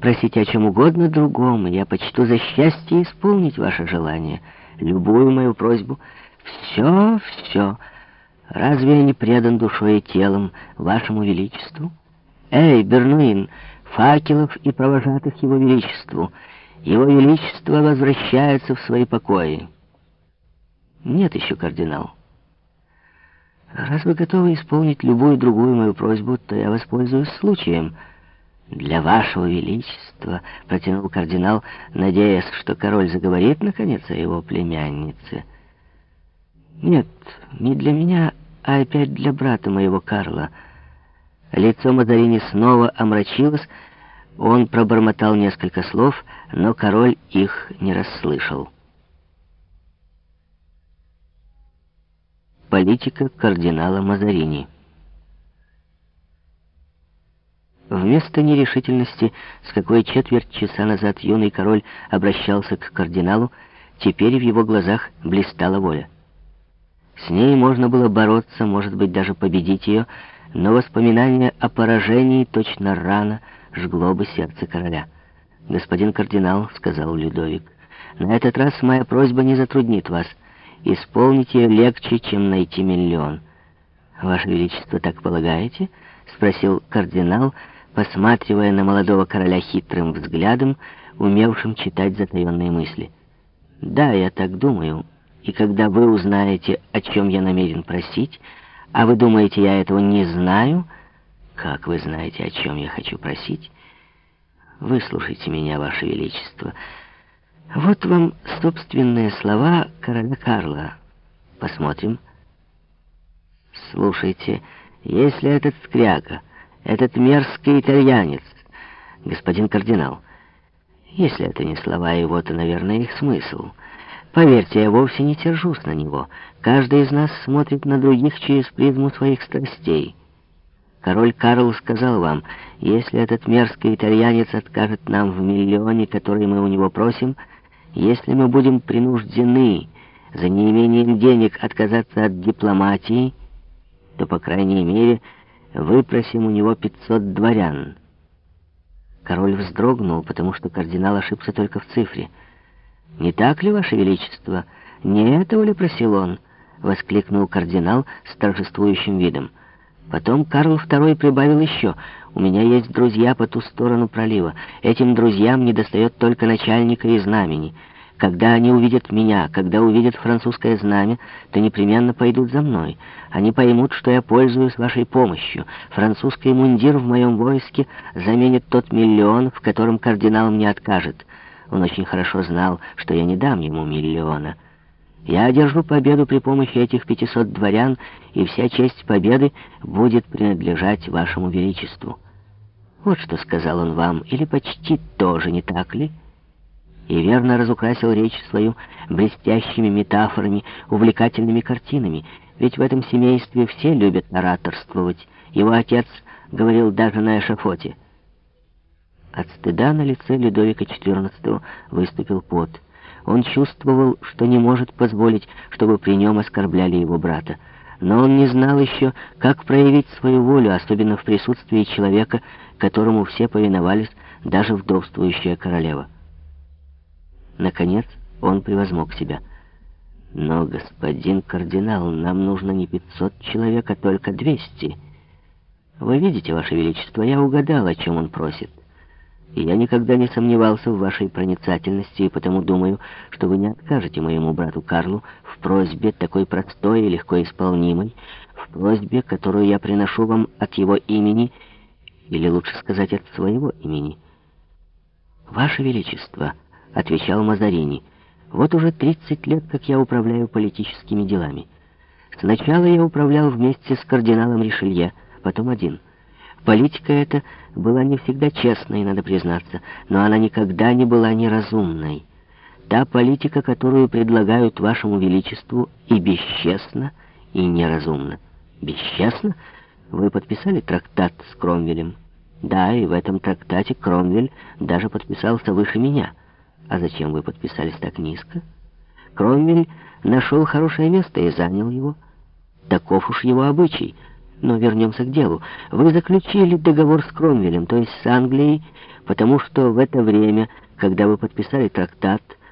Просите о чем угодно другом, я почту за счастье исполнить ваше желание, любую мою просьбу. Все, все. Разве я не предан душой и телом вашему величеству? Эй, Бернуин, факелов и провожатых его величеству. Его величество возвращается в свои покои. Нет еще, кардинал. Раз вы готовы исполнить любую другую мою просьбу, то я воспользуюсь случаем. Для вашего величества, протянул кардинал, надеясь, что король заговорит, наконец, о его племяннице. Нет, не для меня, а опять для брата моего Карла. Лицо Мазарини снова омрачилось, он пробормотал несколько слов, но король их не расслышал. Политика кардинала Мазарини. Вместо нерешительности, с какой четверть часа назад юный король обращался к кардиналу, теперь в его глазах блистала воля. С ней можно было бороться, может быть, даже победить ее, но воспоминание о поражении точно рано жгло бы сердце короля. «Господин кардинал», — сказал Людовик, — «на этот раз моя просьба не затруднит вас». Исполнить ее легче, чем найти миллион. «Ваше Величество, так полагаете?» — спросил кардинал, посматривая на молодого короля хитрым взглядом, умевшим читать затаенные мысли. «Да, я так думаю. И когда вы узнаете, о чем я намерен просить, а вы думаете, я этого не знаю, как вы знаете, о чем я хочу просить? Выслушайте меня, Ваше Величество». Вот вам собственные слова короля Карла. Посмотрим. Слушайте, если этот скряга, этот мерзкий итальянец, господин кардинал, если это не слова его, то, наверное, их смысл. Поверьте, я вовсе не тержусь на него. Каждый из нас смотрит на других через призму своих страстей. Король Карл сказал вам, если этот мерзкий итальянец откажет нам в миллионе, который мы у него просим, если мы будем принуждены за неимением денег отказаться от дипломатии, то, по крайней мере, выпросим у него 500 дворян. Король вздрогнул, потому что кардинал ошибся только в цифре. «Не так ли, Ваше Величество? Не этого ли просил он?» — воскликнул кардинал с торжествующим видом. Потом Карл II прибавил еще. «У меня есть друзья по ту сторону пролива. Этим друзьям недостает только начальника и знамени. Когда они увидят меня, когда увидят французское знамя, то непременно пойдут за мной. Они поймут, что я пользуюсь вашей помощью. Французский мундир в моем войске заменит тот миллион, в котором кардинал мне откажет. Он очень хорошо знал, что я не дам ему миллиона». Я одержу победу при помощи этих 500 дворян, и вся честь победы будет принадлежать вашему величеству. Вот что сказал он вам, или почти тоже, не так ли? И верно разукрасил речь свою блестящими метафорами, увлекательными картинами, ведь в этом семействе все любят ораторствовать. Его отец говорил даже на эшафоте. От стыда на лице Людовика XIV выступил пот. Он чувствовал, что не может позволить, чтобы при нем оскорбляли его брата. Но он не знал еще, как проявить свою волю, особенно в присутствии человека, которому все повиновались, даже вдовствующая королева. Наконец он превозмог себя. «Но, господин кардинал, нам нужно не пятьсот человек, а только двести. Вы видите, ваше величество, я угадал, о чем он просит». И я никогда не сомневался в вашей проницательности, и потому думаю, что вы не откажете моему брату Карлу в просьбе такой простой и легко исполнимой, в просьбе, которую я приношу вам от его имени, или лучше сказать, от своего имени. «Ваше Величество», — отвечал Мазарини, — «вот уже 30 лет, как я управляю политическими делами. Сначала я управлял вместе с кардиналом Ришелье, потом один». Политика эта была не всегда честной, надо признаться, но она никогда не была неразумной. Та политика, которую предлагают вашему величеству, и бесчестна, и неразумна. Бесчестно? Вы подписали трактат с Кромвелем? Да, и в этом трактате Кромвель даже подписался выше меня. А зачем вы подписались так низко? Кромвель нашел хорошее место и занял его. Таков уж его обычай — Но вернемся к делу. Вы заключили договор с Кромвелем, то есть с Англией, потому что в это время, когда вы подписали трактат,